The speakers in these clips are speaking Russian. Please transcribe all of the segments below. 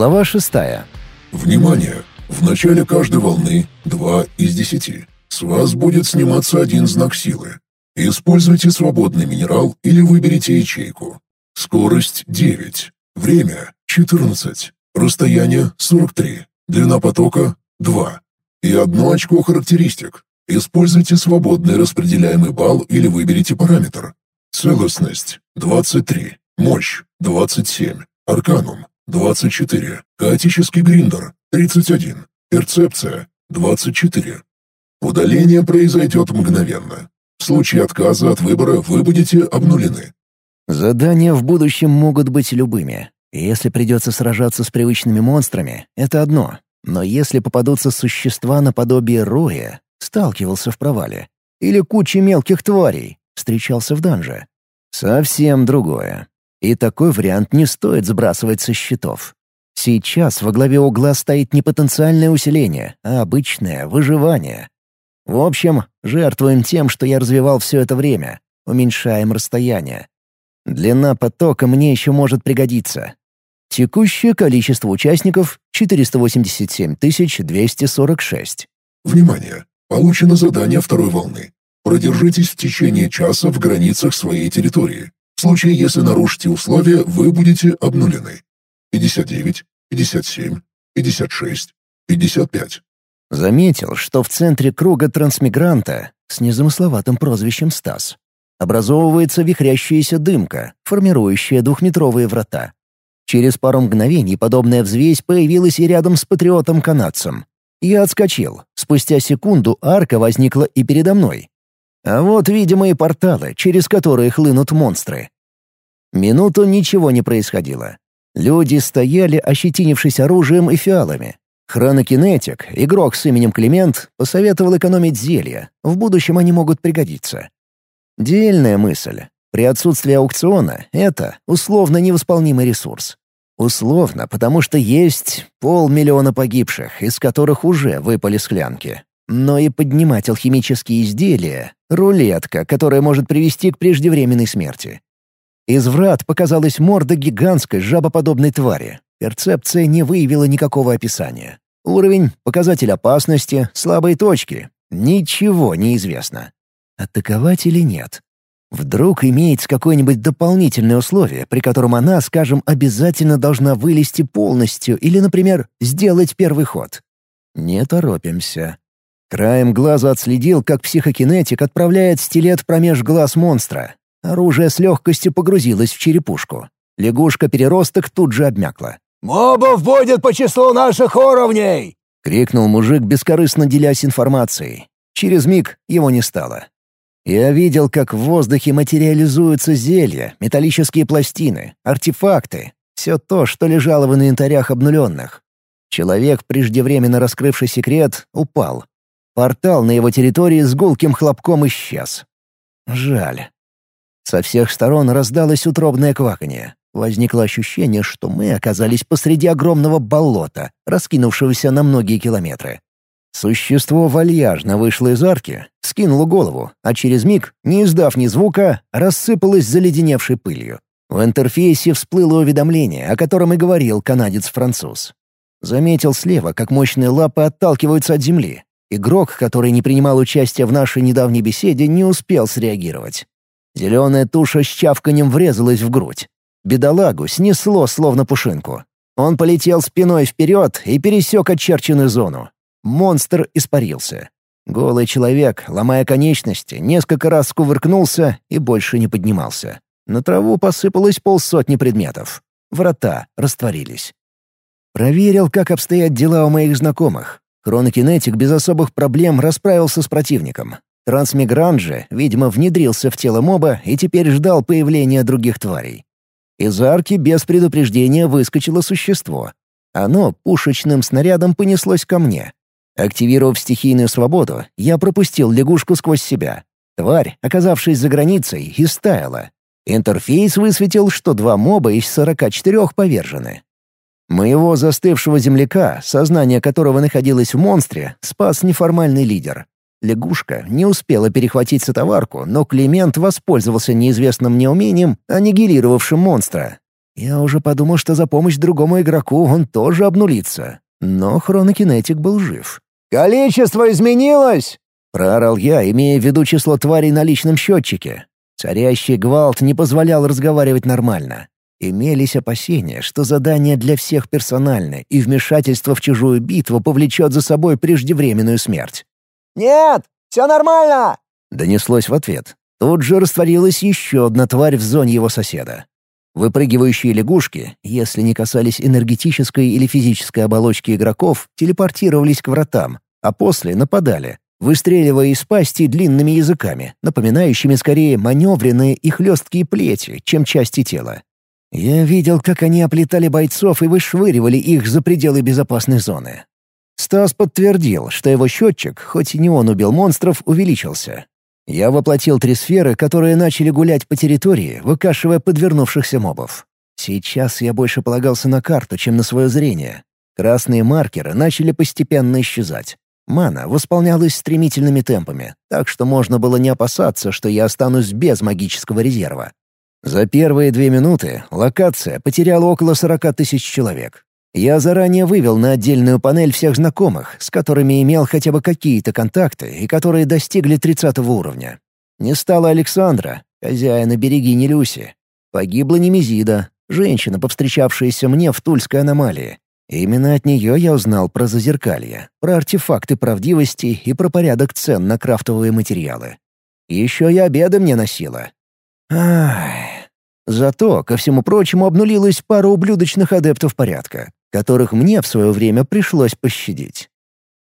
Глава шестая. Внимание! В начале каждой волны 2 из 10. С вас будет сниматься один знак силы. Используйте свободный минерал или выберите ячейку. Скорость 9. Время 14. Расстояние 43. Длина потока 2. И одно очко характеристик. Используйте свободный распределяемый балл или выберите параметр. Целостность 23. Мощь 27. Арканум 24. Хаотический гриндер 31. Перцепция 24. Удаление произойдет мгновенно. В случае отказа от выбора вы будете обнулены. Задания в будущем могут быть любыми. если придется сражаться с привычными монстрами, это одно. Но если попадутся существа наподобие Роя, сталкивался в провале, или куча мелких тварей, встречался в данже, совсем другое. И такой вариант не стоит сбрасывать со счетов. Сейчас во главе угла стоит не потенциальное усиление, а обычное выживание. В общем, жертвуем тем, что я развивал все это время. Uменьшаем расстояние. Длина потока мне еще может пригодиться. Текущее количество участников — 487 246. Внимание! Получено задание второй волны. Продержитесь в течение часа в границах своей территории. В случае, если нарушите условия, вы будете обнулены. 59, 57, 56, 55. Заметил, что в центре круга трансмигранта с незамысловатым прозвищем Стас образовывается вихрящаяся дымка, формирующая двухметровые врата. Через пару мгновений подобная взвесь появилась и рядом с патриотом-канадцем. Я отскочил. Спустя секунду арка возникла и передо мной. А вот видимые порталы, через которые хлынут монстры. Минуту ничего не происходило. Люди стояли, ощетинившись оружием и фиалами. Хронокинетик, игрок с именем Климент, посоветовал экономить зелья. В будущем они могут пригодиться. Дельная мысль. При отсутствии аукциона это условно невосполнимый ресурс. Условно, потому что есть полмиллиона погибших, из которых уже выпали склянки. Но и поднимать алхимические изделия — рулетка, которая может привести к преждевременной смерти. Из врат показалась морда гигантской жабоподобной твари. Перцепция не выявила никакого описания. Уровень, показатель опасности, слабые точки. Ничего не известно. Атаковать или нет? Вдруг имеется какое-нибудь дополнительное условие, при котором она, скажем, обязательно должна вылезти полностью или, например, сделать первый ход. Не торопимся. Краем глаза отследил, как психокинетик отправляет стилет промеж глаз монстра. Оружие с легкостью погрузилось в черепушку. Лягушка-переросток тут же обмякла. «Мобов будет по числу наших уровней!» — крикнул мужик, бескорыстно делясь информацией. Через миг его не стало. Я видел, как в воздухе материализуются зелья, металлические пластины, артефакты. Все то, что лежало в инвентарях обнуленных. Человек, преждевременно раскрывший секрет, упал. Портал на его территории с гулким хлопком исчез. Жаль. Со всех сторон раздалось утробное кваканье. Возникло ощущение, что мы оказались посреди огромного болота, раскинувшегося на многие километры. Существо вальяжно вышло из арки, скинуло голову, а через миг, не издав ни звука, рассыпалось заледеневшей пылью. В интерфейсе всплыло уведомление, о котором и говорил канадец-француз. Заметил слева, как мощные лапы отталкиваются от земли. Игрок, который не принимал участия в нашей недавней беседе, не успел среагировать. Зеленая туша с чавканем врезалась в грудь. Бедолагу снесло, словно пушинку. Он полетел спиной вперед и пересек очерченную зону. Монстр испарился. Голый человек, ломая конечности, несколько раз кувыркнулся и больше не поднимался. На траву посыпалось полсотни предметов. Врата растворились. Проверил, как обстоят дела у моих знакомых. Хронокинетик без особых проблем расправился с противником. Трансмигрант же, видимо, внедрился в тело моба и теперь ждал появления других тварей. Из арки без предупреждения выскочило существо. Оно пушечным снарядом понеслось ко мне. Активировав стихийную свободу, я пропустил лягушку сквозь себя. Тварь, оказавшись за границей, истаяла. Интерфейс высветил, что два моба из 44 повержены. Моего застывшего земляка, сознание которого находилось в монстре, спас неформальный лидер. Лягушка не успела перехватить сотоварку, но Климент воспользовался неизвестным мне умением, аннигилировавшим монстра. Я уже подумал, что за помощь другому игроку он тоже обнулится. Но хронокинетик был жив. «Количество изменилось!» — проорал я, имея в виду число тварей на личном счетчике. Царящий гвалт не позволял разговаривать нормально. Имелись опасения, что задание для всех персональное, и вмешательство в чужую битву повлечет за собой преждевременную смерть. «Нет, все нормально!» — донеслось в ответ. Тут же растворилась еще одна тварь в зоне его соседа. Выпрыгивающие лягушки, если не касались энергетической или физической оболочки игроков, телепортировались к вратам, а после нападали, выстреливая из пасти длинными языками, напоминающими скорее маневренные и хлесткие плети, чем части тела. Я видел, как они оплетали бойцов и вышвыривали их за пределы безопасной зоны. Стас подтвердил, что его счетчик, хоть и не он убил монстров, увеличился. Я воплотил три сферы, которые начали гулять по территории, выкашивая подвернувшихся мобов. Сейчас я больше полагался на карту, чем на свое зрение. Красные маркеры начали постепенно исчезать. Мана восполнялась стремительными темпами, так что можно было не опасаться, что я останусь без магического резерва. За первые две минуты локация потеряла около 40 тысяч человек. Я заранее вывел на отдельную панель всех знакомых, с которыми имел хотя бы какие-то контакты и которые достигли 30 уровня. Не стало Александра, хозяина берегини Люси. Погибла Немезида, женщина, повстречавшаяся мне в Тульской аномалии. Именно от нее я узнал про зазеркалье, про артефакты правдивости и про порядок цен на крафтовые материалы. Еще и обеды мне носила. Ай. Зато, ко всему прочему, обнулилась пара ублюдочных адептов порядка, которых мне в свое время пришлось пощадить.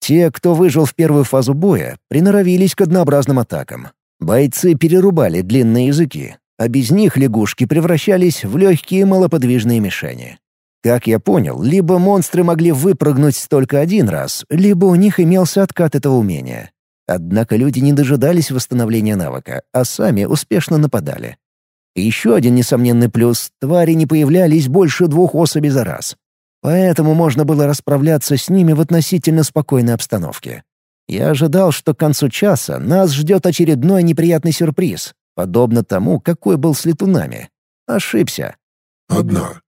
Те, кто выжил в первую фазу боя, приноровились к однообразным атакам. Бойцы перерубали длинные языки, а без них лягушки превращались в легкие малоподвижные мишени. Как я понял, либо монстры могли выпрыгнуть только один раз, либо у них имелся откат этого умения. Однако люди не дожидались восстановления навыка, а сами успешно нападали. Еще один несомненный плюс — твари не появлялись больше двух особей за раз. Поэтому можно было расправляться с ними в относительно спокойной обстановке. Я ожидал, что к концу часа нас ждет очередной неприятный сюрприз, подобно тому, какой был с летунами. Ошибся. Одна.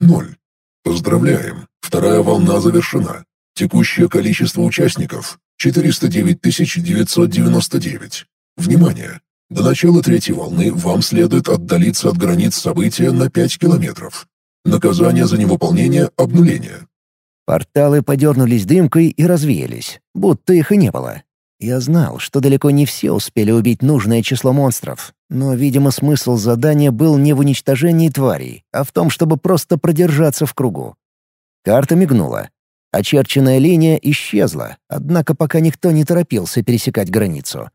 Ноль. Поздравляем. Вторая волна завершена. Текущее количество участников — 409 999. Внимание! До начала третьей волны вам следует отдалиться от границ события на 5 километров. Наказание за невыполнение — обнуление. Порталы подернулись дымкой и развеялись, будто их и не было. Я знал, что далеко не все успели убить нужное число монстров, но, видимо, смысл задания был не в уничтожении тварей, а в том, чтобы просто продержаться в кругу. Карта мигнула. Очерченная линия исчезла, однако пока никто не торопился пересекать границу.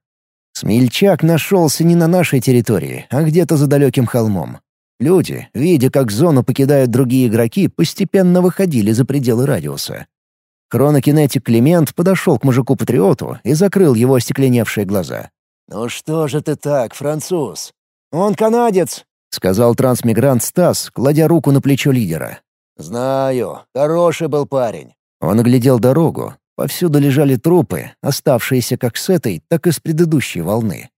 Смельчак нашелся не на нашей территории, а где-то за далеким холмом. Люди, видя, как зону покидают другие игроки, постепенно выходили за пределы радиуса. Хронокинетик Климент подошел к мужику-патриоту и закрыл его остекленевшие глаза. «Ну что же ты так, француз? Он канадец!» — сказал трансмигрант Стас, кладя руку на плечо лидера. «Знаю, хороший был парень». Он оглядел дорогу. Повсюду лежали трупы, оставшиеся как с этой, так и с предыдущей волны.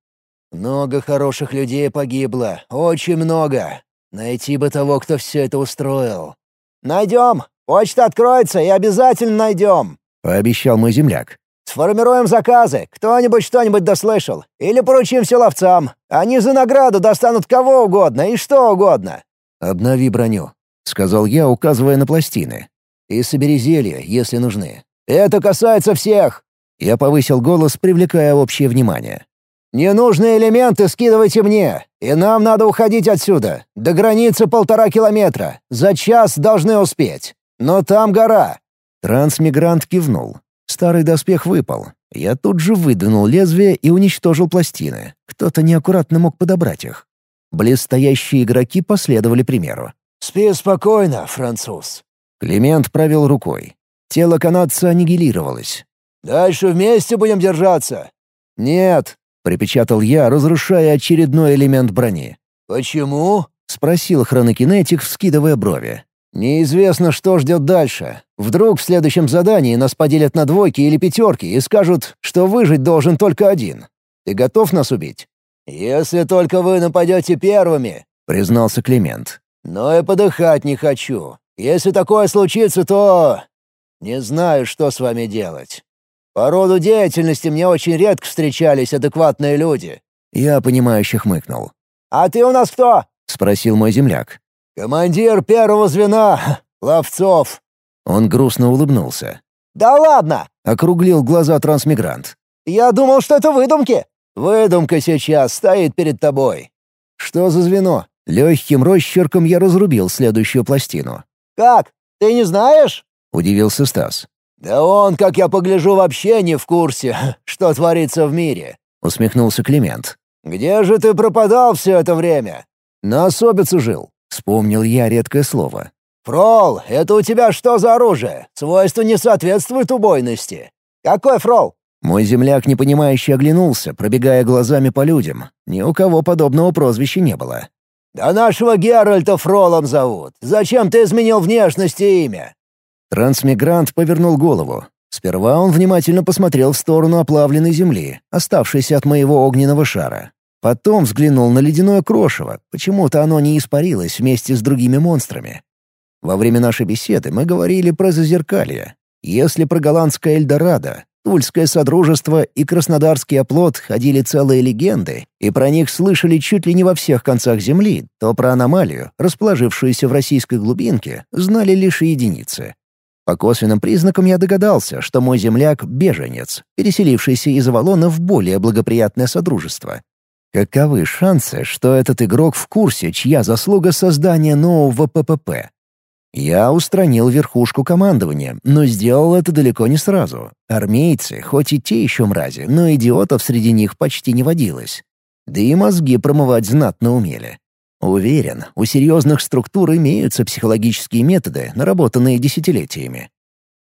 «Много хороших людей погибло, очень много. Найти бы того, кто все это устроил. «Найдем! Почта откроется и обязательно найдем!» — пообещал мой земляк. «Сформируем заказы, кто-нибудь что-нибудь дослышал. Или поручим все ловцам. Они за награду достанут кого угодно и что угодно». «Обнови броню», — сказал я, указывая на пластины. «И собери зелья, если нужны». «Это касается всех!» Я повысил голос, привлекая общее внимание. «Ненужные элементы скидывайте мне, и нам надо уходить отсюда. До границы полтора километра. За час должны успеть. Но там гора». Трансмигрант кивнул. Старый доспех выпал. Я тут же выдвинул лезвие и уничтожил пластины. Кто-то неаккуратно мог подобрать их. Близстоящие игроки последовали примеру. «Спи спокойно, француз». Климент провел рукой. Тело канадца аннигилировалось. «Дальше вместе будем держаться?» «Нет, — припечатал я, разрушая очередной элемент брони. «Почему?» — спросил хронокинетик, вскидывая брови. «Неизвестно, что ждет дальше. Вдруг в следующем задании нас поделят на двойки или пятерки и скажут, что выжить должен только один. Ты готов нас убить?» «Если только вы нападете первыми», — признался Климент. Но и подыхать не хочу. Если такое случится, то... Не знаю, что с вами делать. По роду деятельности мне очень редко встречались адекватные люди». Я понимающе хмыкнул. «А ты у нас кто?» — спросил мой земляк. «Командир первого звена, Ловцов». Он грустно улыбнулся. «Да ладно!» — округлил глаза трансмигрант. «Я думал, что это выдумки». «Выдумка сейчас стоит перед тобой». «Что за звено?» Легким росчерком я разрубил следующую пластину. «Как? Ты не знаешь?» — удивился Стас. «Да он, как я погляжу, вообще не в курсе, что творится в мире», — усмехнулся Климент. «Где же ты пропадал все это время?» «На особицу жил», — вспомнил я редкое слово. «Фрол, это у тебя что за оружие? Свойство не соответствует убойности. Какой фрол?» Мой земляк непонимающе оглянулся, пробегая глазами по людям. Ни у кого подобного прозвища не было. «Да нашего Геральта Фролом зовут. Зачем ты изменил внешность и имя?» Трансмигрант повернул голову. Сперва он внимательно посмотрел в сторону оплавленной земли, оставшейся от моего огненного шара. Потом взглянул на ледяное крошево, почему-то оно не испарилось вместе с другими монстрами. Во время нашей беседы мы говорили про зазеркалье. Если про голландское Эльдорадо, Тульское Содружество и Краснодарский оплот ходили целые легенды, и про них слышали чуть ли не во всех концах Земли, то про аномалию, расположившуюся в российской глубинке, знали лишь единицы. По косвенным признакам я догадался, что мой земляк — беженец, переселившийся из Авалона в более благоприятное содружество. Каковы шансы, что этот игрок в курсе, чья заслуга создания нового ППП? Я устранил верхушку командования, но сделал это далеко не сразу. Армейцы, хоть и те еще мрази, но идиотов среди них почти не водилось. Да и мозги промывать знатно умели. Уверен, у серьезных структур имеются психологические методы, наработанные десятилетиями.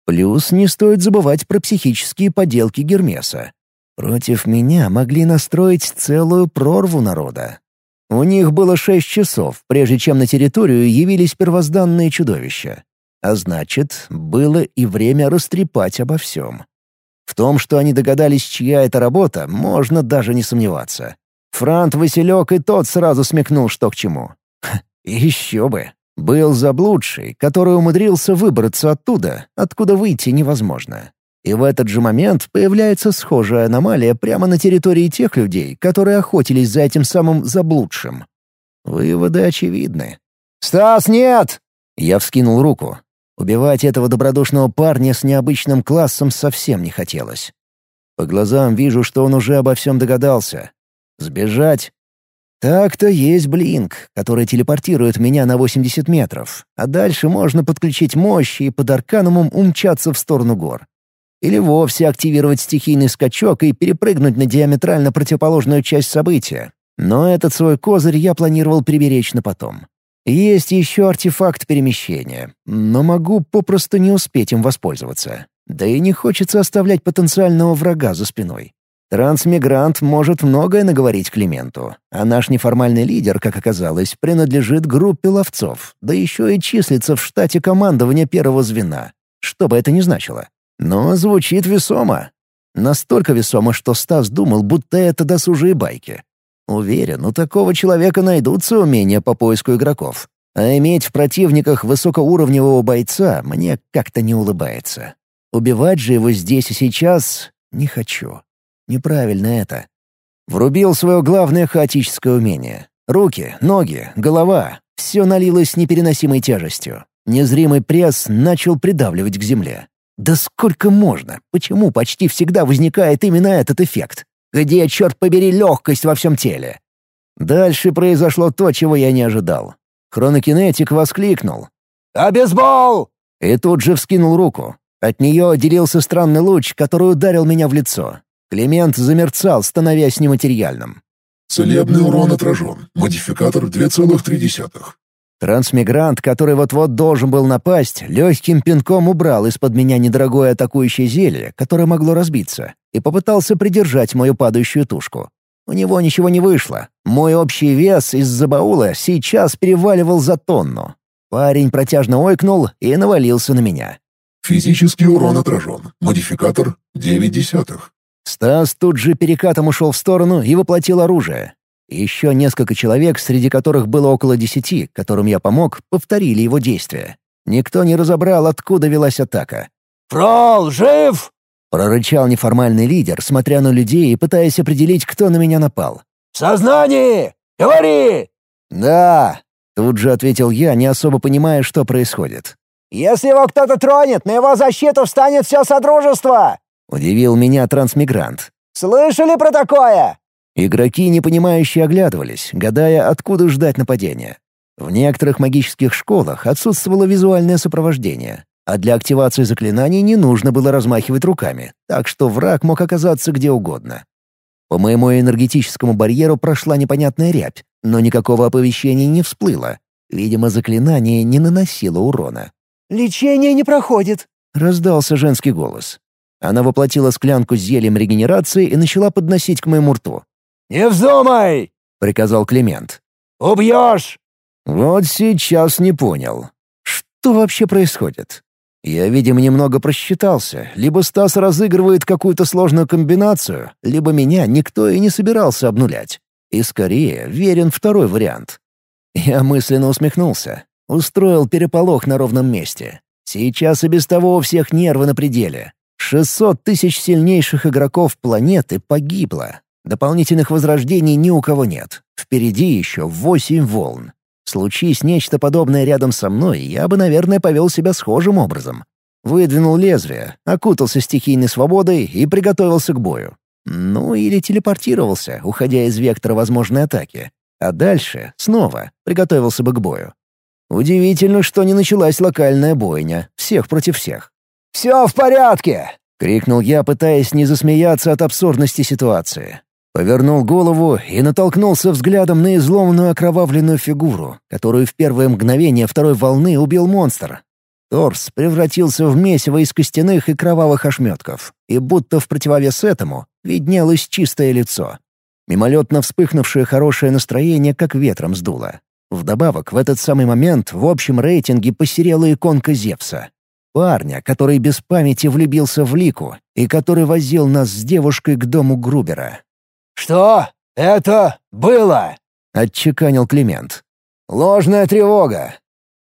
Плюс не стоит забывать про психические поделки Гермеса. Против меня могли настроить целую прорву народа. У них было шесть часов, прежде чем на территорию явились первозданные чудовища. А значит, было и время растрепать обо всем. В том, что они догадались, чья это работа, можно даже не сомневаться. Франт Василек и тот сразу смекнул, что к чему. еще бы. Был заблудший, который умудрился выбраться оттуда, откуда выйти невозможно. И в этот же момент появляется схожая аномалия прямо на территории тех людей, которые охотились за этим самым заблудшим. Выводы очевидны. «Стас, нет!» Я вскинул руку. Убивать этого добродушного парня с необычным классом совсем не хотелось. По глазам вижу, что он уже обо всем догадался, Сбежать? Так-то есть блинк, который телепортирует меня на 80 метров, а дальше можно подключить мощь и под арканумом умчаться в сторону гор. Или вовсе активировать стихийный скачок и перепрыгнуть на диаметрально противоположную часть события. Но этот свой козырь я планировал приберечь на потом. Есть еще артефакт перемещения, но могу попросту не успеть им воспользоваться. Да и не хочется оставлять потенциального врага за спиной. Трансмигрант может многое наговорить Клименту, а наш неформальный лидер, как оказалось, принадлежит группе ловцов, да еще и числится в штате командования первого звена. Что бы это ни значило. Но звучит весомо. Настолько весомо, что Стас думал, будто это досужие байки. Уверен, у такого человека найдутся умения по поиску игроков. А иметь в противниках высокоуровневого бойца мне как-то не улыбается. Убивать же его здесь и сейчас не хочу. Неправильно это. Врубил свое главное хаотическое умение. Руки, ноги, голова — все налилось непереносимой тяжестью. Незримый пресс начал придавливать к земле. Да сколько можно? Почему почти всегда возникает именно этот эффект? Где, черт побери, легкость во всем теле? Дальше произошло то, чего я не ожидал. Хронокинетик воскликнул. «Обезбол!» И тут же вскинул руку. От нее отделился странный луч, который ударил меня в лицо. Климент замерцал, становясь нематериальным. Целебный урон отражен. Модификатор 2,3. Трансмигрант, который вот-вот должен был напасть, легким пинком убрал из-под меня недорогое атакующее зелье, которое могло разбиться, и попытался придержать мою падающую тушку. У него ничего не вышло. Мой общий вес из-за баула сейчас переваливал за тонну. Парень протяжно ойкнул и навалился на меня. Физический урон отражен. Модификатор 9 десятых. Стас тут же перекатом ушел в сторону и воплотил оружие. Еще несколько человек, среди которых было около десяти, которым я помог, повторили его действия. Никто не разобрал, откуда велась атака. «Фрол, жив?» — прорычал неформальный лидер, смотря на людей и пытаясь определить, кто на меня напал. «В сознании! Говори!» «Да!» — тут же ответил я, не особо понимая, что происходит. «Если его кто-то тронет, на его защиту встанет все Содружество!» — удивил меня трансмигрант. «Слышали про такое?» Игроки, непонимающе оглядывались, гадая, откуда ждать нападения. В некоторых магических школах отсутствовало визуальное сопровождение, а для активации заклинаний не нужно было размахивать руками, так что враг мог оказаться где угодно. По моему энергетическому барьеру прошла непонятная рябь, но никакого оповещения не всплыло. Видимо, заклинание не наносило урона. «Лечение не проходит», — раздался женский голос. Она воплотила склянку с зельем регенерации и начала подносить к моему рту. «Не вздумай!» — приказал Климент. «Убьешь!» Вот сейчас не понял. Что вообще происходит? Я, видимо, немного просчитался. Либо Стас разыгрывает какую-то сложную комбинацию, либо меня никто и не собирался обнулять. И скорее верен второй вариант. Я мысленно усмехнулся. Устроил переполох на ровном месте. Сейчас и без того у всех нервы на пределе. 600 тысяч сильнейших игроков планеты погибло. Дополнительных возрождений ни у кого нет. Впереди еще восемь волн. Случись нечто подобное рядом со мной, я бы, наверное, повел себя схожим образом. Выдвинул лезвие, окутался стихийной свободой и приготовился к бою. Ну или телепортировался, уходя из вектора возможной атаки. А дальше снова приготовился бы к бою. Удивительно, что не началась локальная бойня, всех против всех. «Все в порядке!» — крикнул я, пытаясь не засмеяться от абсурдности ситуации. Повернул голову и натолкнулся взглядом на изломанную окровавленную фигуру, которую в первое мгновение второй волны убил монстр. Торс превратился в месиво из костяных и кровавых ошметков, и будто в противовес этому виднелось чистое лицо. Мимолетно вспыхнувшее хорошее настроение как ветром сдуло. Вдобавок, в этот самый момент в общем рейтинге посерела иконка Зевса. Парня, который без памяти влюбился в Лику и который возил нас с девушкой к дому Грубера. «Что это было?» — отчеканил Климент. «Ложная тревога».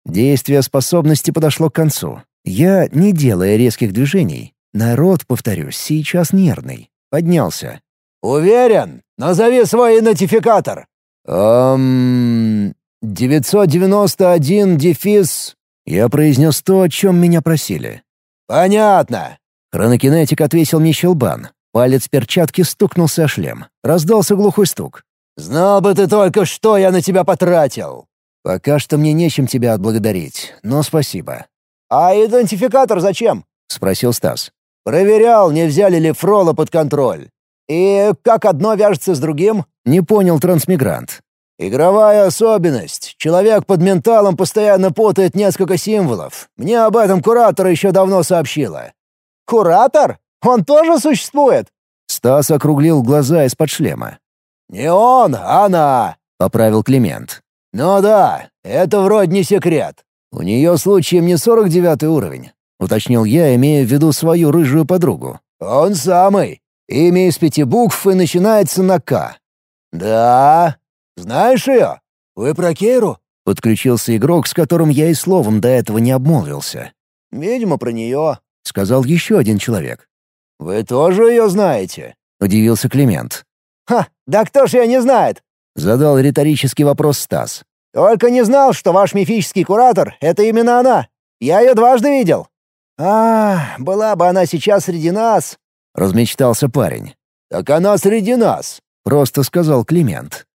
Действие способности подошло к концу. Я, не делая резких движений, народ, повторюсь, сейчас нервный, поднялся. «Уверен? Назови свой идентификатор». «Эм... 991 дефис...» Я произнес то, о чем меня просили. «Понятно». Хронокинетик отвесил мне щелбан, Палец перчатки стукнулся о шлем. Раздался глухой стук. «Знал бы ты только, что я на тебя потратил!» «Пока что мне нечем тебя отблагодарить, но спасибо». «А идентификатор зачем?» — спросил Стас. «Проверял, не взяли ли Фрола под контроль. И как одно вяжется с другим?» Не понял трансмигрант. «Игровая особенность. Человек под менталом постоянно путает несколько символов. Мне об этом куратор еще давно сообщила». «Куратор? Он тоже существует?» Стас округлил глаза из-под шлема. «Не он, а она!» — поправил Климент. «Ну да, это вроде не секрет. У нее случаем не сорок девятый уровень», — уточнил я, имея в виду свою рыжую подругу. «Он самый. Имя из пяти букв и начинается на «К». «Да? Знаешь ее? Вы про Кейру?» — подключился игрок, с которым я и словом до этого не обмолвился. «Видимо, про нее», — сказал еще один человек. «Вы тоже ее знаете?» — удивился Климент. «Ха, да кто ж ее не знает?» — задал риторический вопрос Стас. «Только не знал, что ваш мифический куратор — это именно она. Я ее дважды видел». «А, была бы она сейчас среди нас», — размечтался парень. «Так она среди нас», — просто сказал Климент.